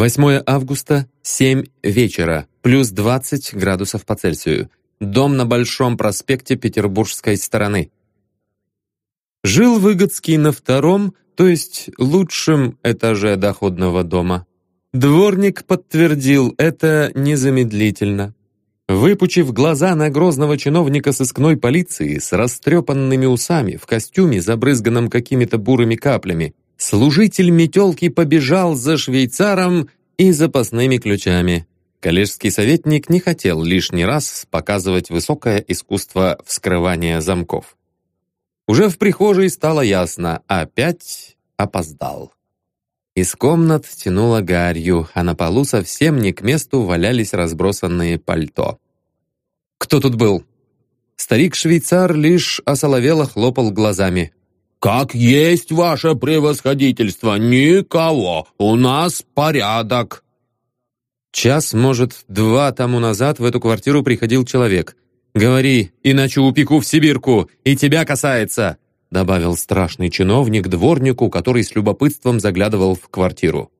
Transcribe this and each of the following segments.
8 августа, 7 вечера, плюс 20 градусов по Цельсию. Дом на Большом проспекте Петербургской стороны. Жил Выгодский на втором, то есть лучшем этаже доходного дома. Дворник подтвердил это незамедлительно. Выпучив глаза на грозного чиновника сыскной полиции с растрепанными усами, в костюме, забрызганном какими-то бурыми каплями, служитель метелки побежал за швейцаром и запасными ключами. Коллежский советник не хотел лишний раз показывать высокое искусство вскрывания замков. Уже в прихожей стало ясно, опять опоздал. Из комнат тянуло гарью, а на полу совсем не к месту валялись разбросанные пальто. «Кто тут был?» Старик-швейцар лишь осоловело хлопал глазами. «Как есть ваше превосходительство! Никого! У нас порядок!» Час, может, два тому назад в эту квартиру приходил человек. «Говори, иначе упеку в Сибирку, и тебя касается!» добавил страшный чиновник дворнику, который с любопытством заглядывал в квартиру.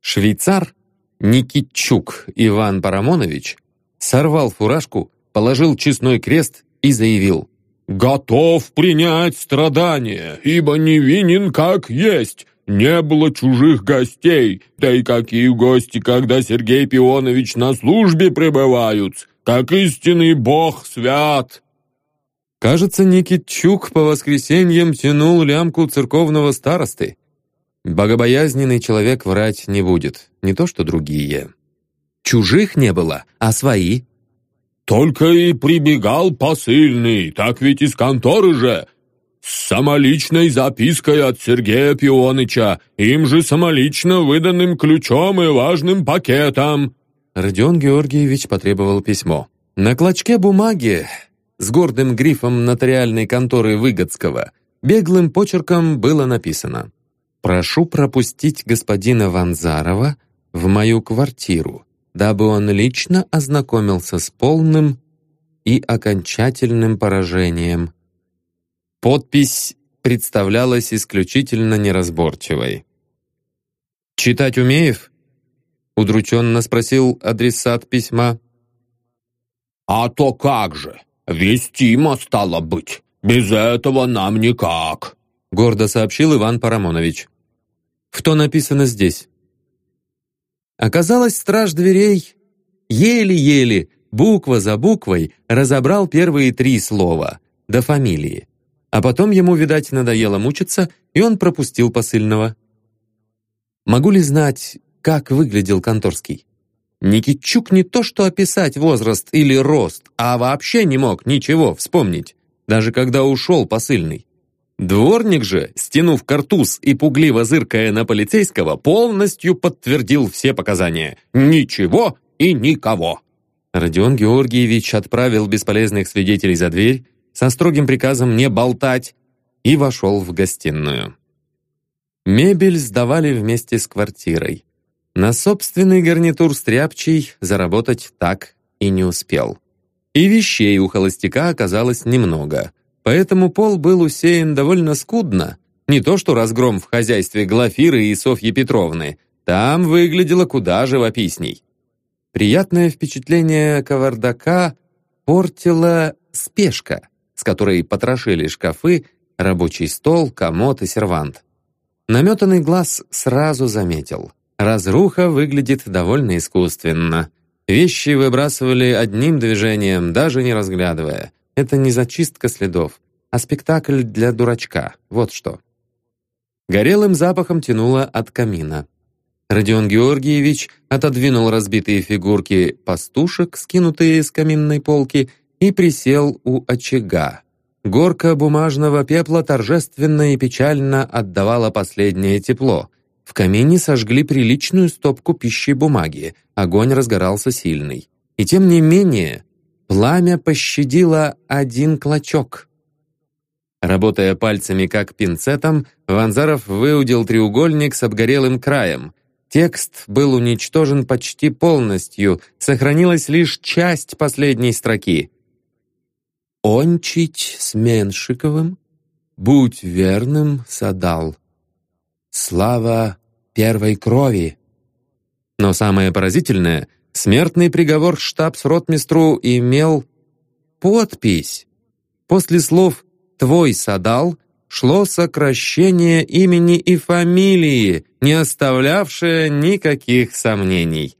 Швейцар Никитчук Иван Парамонович сорвал фуражку, положил честной крест и заявил «Готов принять страдания, ибо невинен как есть. Не было чужих гостей, да и какие гости, когда Сергей Пионович на службе пребывают, как истинный бог свят!» Кажется, Никитчук по воскресеньям тянул лямку церковного старосты. Богобоязненный человек врать не будет, не то что другие. Чужих не было, а свои. «Только и прибегал посыльный, так ведь из конторы же, с самоличной запиской от Сергея Пионыча, им же самолично выданным ключом и важным пакетом». Родион Георгиевич потребовал письмо. На клочке бумаги с гордым грифом нотариальной конторы Выгодского, беглым почерком было написано «Прошу пропустить господина Ванзарова в мою квартиру, дабы он лично ознакомился с полным и окончательным поражением». Подпись представлялась исключительно неразборчивой. «Читать умеев?» — удрученно спросил адресат письма. «А то как же! «Вестимо, стало быть. Без этого нам никак», — гордо сообщил Иван Парамонович. «Что написано здесь?» Оказалось, страж дверей еле-еле, буква за буквой, разобрал первые три слова до фамилии. А потом ему, видать, надоело мучиться, и он пропустил посыльного. Могу ли знать, как выглядел Конторский? Никитчук не то что описать возраст или рост, а вообще не мог ничего вспомнить, даже когда ушел посыльный. Дворник же, стянув картуз и пугливо зыркая на полицейского, полностью подтвердил все показания. Ничего и никого. Родион Георгиевич отправил бесполезных свидетелей за дверь со строгим приказом не болтать и вошел в гостиную. Мебель сдавали вместе с квартирой. На собственный гарнитур стряпчий заработать так и не успел. И вещей у холостяка оказалось немного, поэтому пол был усеян довольно скудно, не то что разгром в хозяйстве Глафиры и Софьи Петровны, там выглядело куда живописней. Приятное впечатление кавардака портила спешка, с которой потрошили шкафы, рабочий стол, комод и сервант. Наметанный глаз сразу заметил. Разруха выглядит довольно искусственно. Вещи выбрасывали одним движением, даже не разглядывая. Это не зачистка следов, а спектакль для дурачка. Вот что. Горелым запахом тянуло от камина. Родион Георгиевич отодвинул разбитые фигурки пастушек, скинутые с каминной полки, и присел у очага. Горка бумажного пепла торжественно и печально отдавала последнее тепло — в камине сожгли приличную стопку пищи бумаги, огонь разгорался сильный. И тем не менее, пламя пощадило один клочок. Работая пальцами как пинцетом, Ванзаров выудил треугольник с обгорелым краем. Текст был уничтожен почти полностью, сохранилась лишь часть последней строки. «Ончить с Меншиковым, будь верным, Садал». Слава первой крови. Но самое поразительное, смертный приговор штабс-ротмистру имел подпись. После слов «твой садал» шло сокращение имени и фамилии, не оставлявшее никаких сомнений.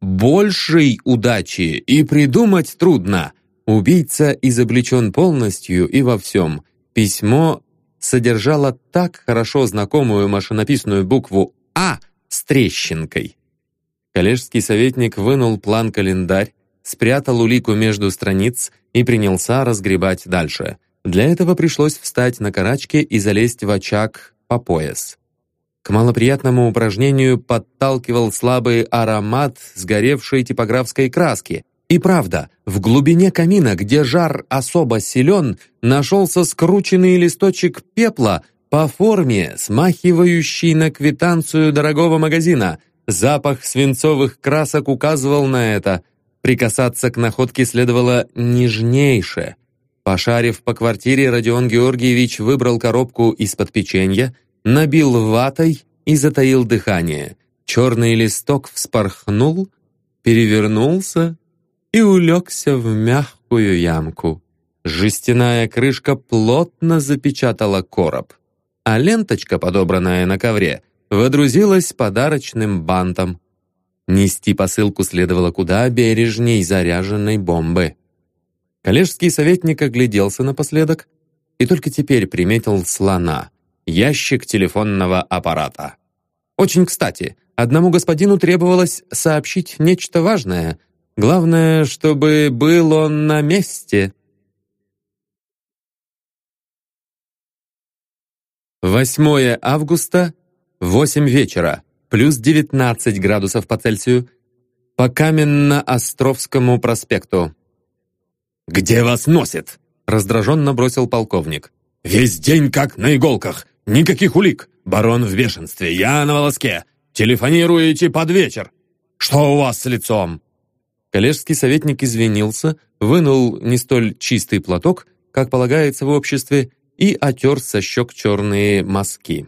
Большей удачи и придумать трудно. Убийца изобличен полностью и во всем. Письмо содержало так хорошо знакомую машинописную букву «А» с трещинкой. Коллежский советник вынул план-календарь, спрятал улику между страниц и принялся разгребать дальше. Для этого пришлось встать на карачке и залезть в очаг по пояс. К малоприятному упражнению подталкивал слабый аромат сгоревшей типографской краски. И правда, в глубине камина, где жар особо силен, нашелся скрученный листочек пепла по форме, смахивающий на квитанцию дорогого магазина. Запах свинцовых красок указывал на это. Прикасаться к находке следовало нежнейше. Пошарив по квартире, Родион Георгиевич выбрал коробку из-под печенья, набил ватой и затаил дыхание. Черный листок вспорхнул, перевернулся и улегся в мягкую ямку. Жестяная крышка плотно запечатала короб, а ленточка, подобранная на ковре, водрузилась подарочным бантом. Нести посылку следовало куда бережней заряженной бомбы. Коллежский советник огляделся напоследок и только теперь приметил слона, ящик телефонного аппарата. Очень кстати, одному господину требовалось сообщить нечто важное. Главное, чтобы был он на месте. 8 августа, 8 вечера, плюс 19 градусов по Цельсию, по Каменно-Островскому проспекту. «Где вас носит?» — раздраженно бросил полковник. «Весь день как на иголках. Никаких улик. Барон в бешенстве. Я на волоске. Телефонируете под вечер. Что у вас с лицом?» Коллежский советник извинился, вынул не столь чистый платок, как полагается в обществе, и отер со щек черные мазки.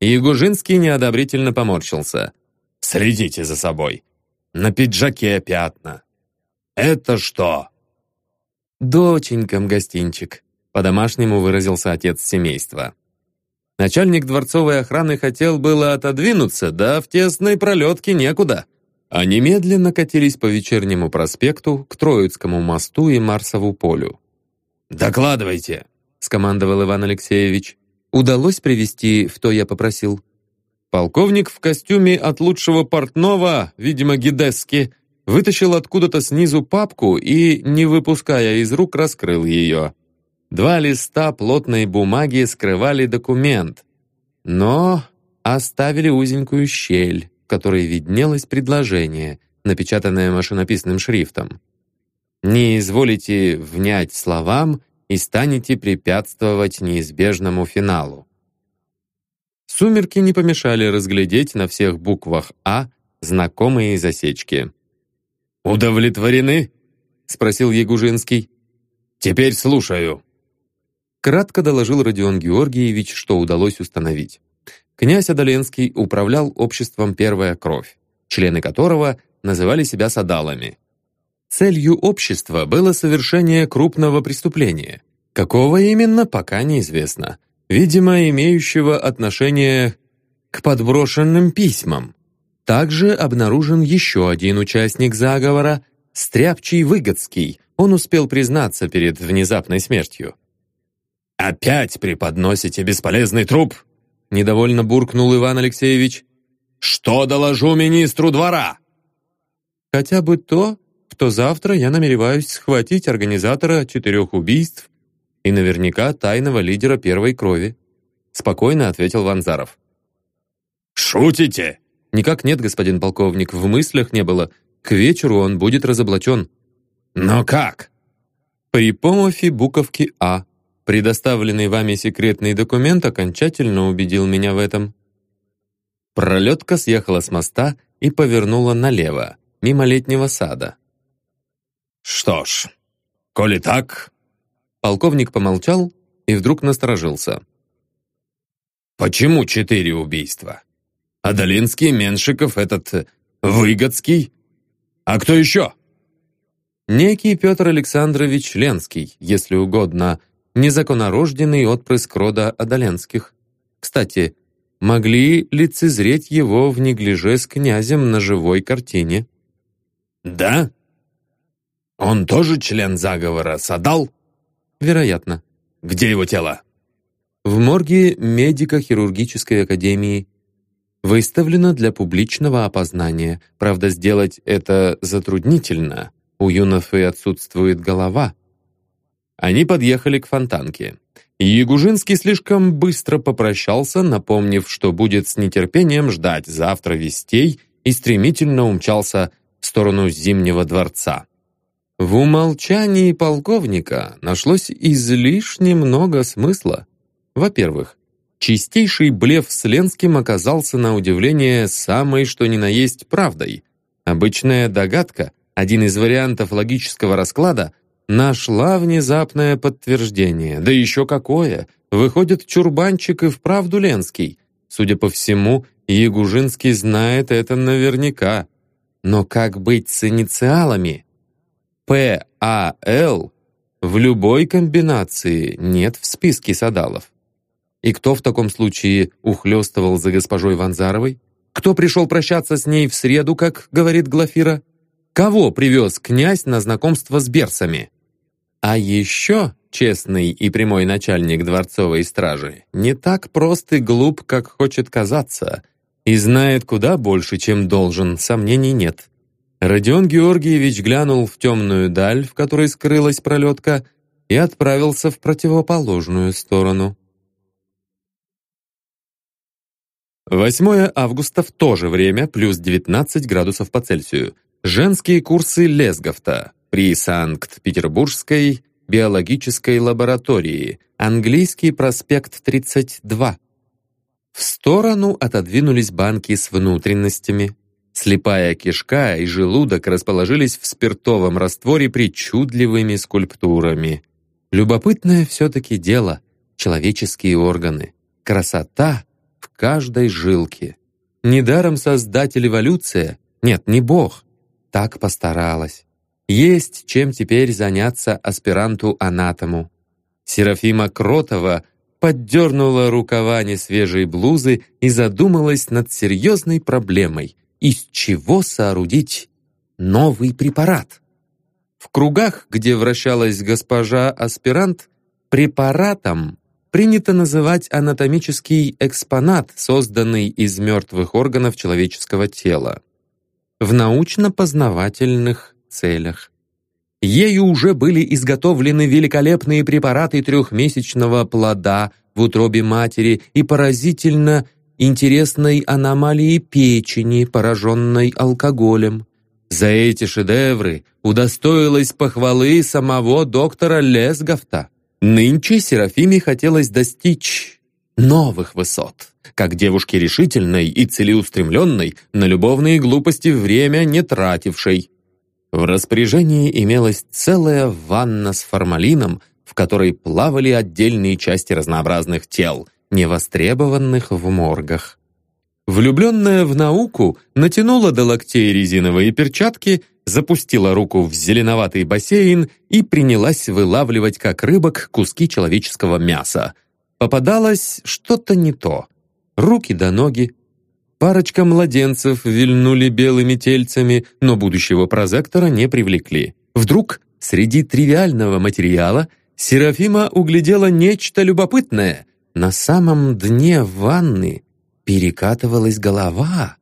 Ягужинский неодобрительно поморщился. «Следите за собой. На пиджаке пятна. Это что?» «Доченькам гостинчик», — по-домашнему выразился отец семейства. Начальник дворцовой охраны хотел было отодвинуться, да в тесной пролетке некуда. Они медленно катились по вечернему проспекту к Троицкому мосту и Марсову полю. «Докладывайте», — скомандовал Иван Алексеевич. «Удалось привести, в то я попросил». Полковник в костюме от лучшего портного, видимо, Гидески, вытащил откуда-то снизу папку и, не выпуская из рук, раскрыл ее. Два листа плотной бумаги скрывали документ, но оставили узенькую щель, в которой виднелось предложение, напечатанное машинописным шрифтом. «Не изволите внять словам и станете препятствовать неизбежному финалу». Сумерки не помешали разглядеть на всех буквах «А» знакомые засечки. «Удовлетворены?» — спросил Ягужинский. «Теперь слушаю». Кратко доложил Родион Георгиевич, что удалось установить. Князь Адоленский управлял обществом «Первая кровь», члены которого называли себя садалами. Целью общества было совершение крупного преступления. Какого именно, пока неизвестно. Видимо, имеющего отношение к подброшенным письмам. Также обнаружен еще один участник заговора – Стряпчий Выгодский. Он успел признаться перед внезапной смертью. «Опять преподносите бесполезный труп?» – недовольно буркнул Иван Алексеевич. «Что доложу министру двора?» «Хотя бы то, что завтра я намереваюсь схватить организатора четырех убийств и наверняка тайного лидера первой крови», – спокойно ответил Ванзаров. «Шутите?» «Никак нет, господин полковник, в мыслях не было. К вечеру он будет разоблачен». «Но как?» «При помощи буковки «А». Предоставленный вами секретный документ окончательно убедил меня в этом». Пролетка съехала с моста и повернула налево, мимо летнего сада. «Что ж, коли так...» Полковник помолчал и вдруг насторожился. «Почему четыре убийства? Адалинский, Меншиков, этот Выгодский? А кто еще?» Некий Петр Александрович Ленский, если угодно, незаконнорожденный отпрыск рода Адаленских. Кстати, могли лицезреть его в неглиже с князем на живой картине. «Да? Он тоже член заговора Садал?» «Вероятно». «Где его тело?» В морге медико-хирургической академии. Выставлено для публичного опознания. Правда, сделать это затруднительно. У Юнофы отсутствует голова. Они подъехали к фонтанке. Ягужинский слишком быстро попрощался, напомнив, что будет с нетерпением ждать завтра вестей, и стремительно умчался в сторону Зимнего дворца. В умолчании полковника нашлось излишне много смысла. Во-первых, чистейший блеф с Ленским оказался на удивление самой что ни на есть правдой. Обычная догадка, один из вариантов логического расклада — Нашла внезапное подтверждение. Да еще какое! Выходит, чурбанчик и вправду Ленский. Судя по всему, Ягужинский знает это наверняка. Но как быть с инициалами? П-А-Л в любой комбинации нет в списке садалов. И кто в таком случае ухлёстывал за госпожой Ванзаровой? Кто пришел прощаться с ней в среду, как говорит Глафира? Кого привез князь на знакомство с берсами? А еще честный и прямой начальник дворцовой стражи не так прост и глуп, как хочет казаться, и знает куда больше, чем должен, сомнений нет. Родион Георгиевич глянул в темную даль, в которой скрылась пролетка, и отправился в противоположную сторону. 8 августа в то же время, плюс 19 градусов по Цельсию. Женские курсы Лесговта при Санкт-Петербургской биологической лаборатории, английский проспект 32. В сторону отодвинулись банки с внутренностями. Слепая кишка и желудок расположились в спиртовом растворе причудливыми скульптурами. Любопытное все-таки дело — человеческие органы. Красота в каждой жилке. Недаром создатель эволюция, нет, не бог, так постаралась. Есть чем теперь заняться аспиранту-анатому. Серафима Кротова поддернула рукава несвежей блузы и задумалась над серьезной проблемой, из чего соорудить новый препарат. В кругах, где вращалась госпожа-аспирант, препаратом принято называть анатомический экспонат, созданный из мертвых органов человеческого тела. В научно-познавательных целях. Ею уже были изготовлены великолепные препараты трехмесячного плода в утробе матери и поразительно интересной аномалии печени, пораженной алкоголем. За эти шедевры удостоилась похвалы самого доктора Лесговта. Нынче Серафиме хотелось достичь новых высот. Как девушке решительной и целеустремленной, на любовные глупости время не тратившей. В распоряжении имелась целая ванна с формалином, в которой плавали отдельные части разнообразных тел, невостребованных в моргах. Влюбленная в науку натянула до локтей резиновые перчатки, запустила руку в зеленоватый бассейн и принялась вылавливать, как рыбок, куски человеческого мяса. Попадалось что-то не то. Руки до ноги, Парочка младенцев вильнули белыми тельцами, но будущего прозектора не привлекли. Вдруг среди тривиального материала Серафима углядела нечто любопытное. На самом дне ванны перекатывалась голова.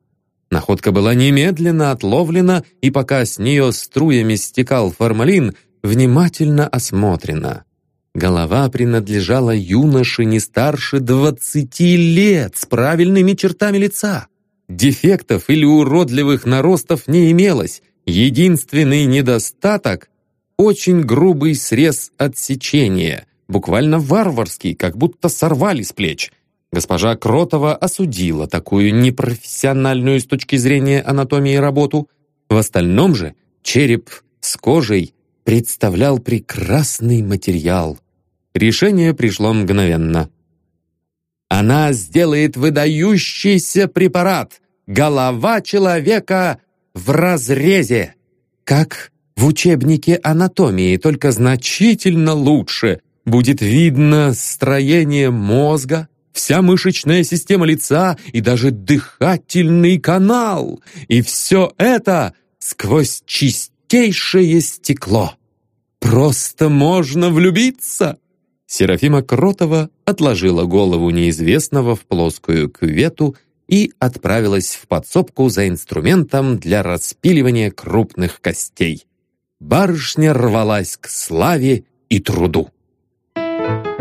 Находка была немедленно отловлена, и пока с нее струями стекал формалин, внимательно осмотрена. Голова принадлежала юноше не старше двадцати лет с правильными чертами лица. Дефектов или уродливых наростов не имелось. Единственный недостаток — очень грубый срез отсечения, буквально варварский, как будто сорвали с плеч. Госпожа Кротова осудила такую непрофессиональную с точки зрения анатомии работу. В остальном же череп с кожей представлял прекрасный материал. Решение пришло мгновенно. Она сделает выдающийся препарат. Голова человека в разрезе, как в учебнике анатомии, только значительно лучше. Будет видно строение мозга, вся мышечная система лица и даже дыхательный канал. И все это сквозь чистейшее стекло. Просто можно влюбиться. Серафима Кротова отложила голову неизвестного в плоскую кювету и отправилась в подсобку за инструментом для распиливания крупных костей. Барышня рвалась к славе и труду. Thank you.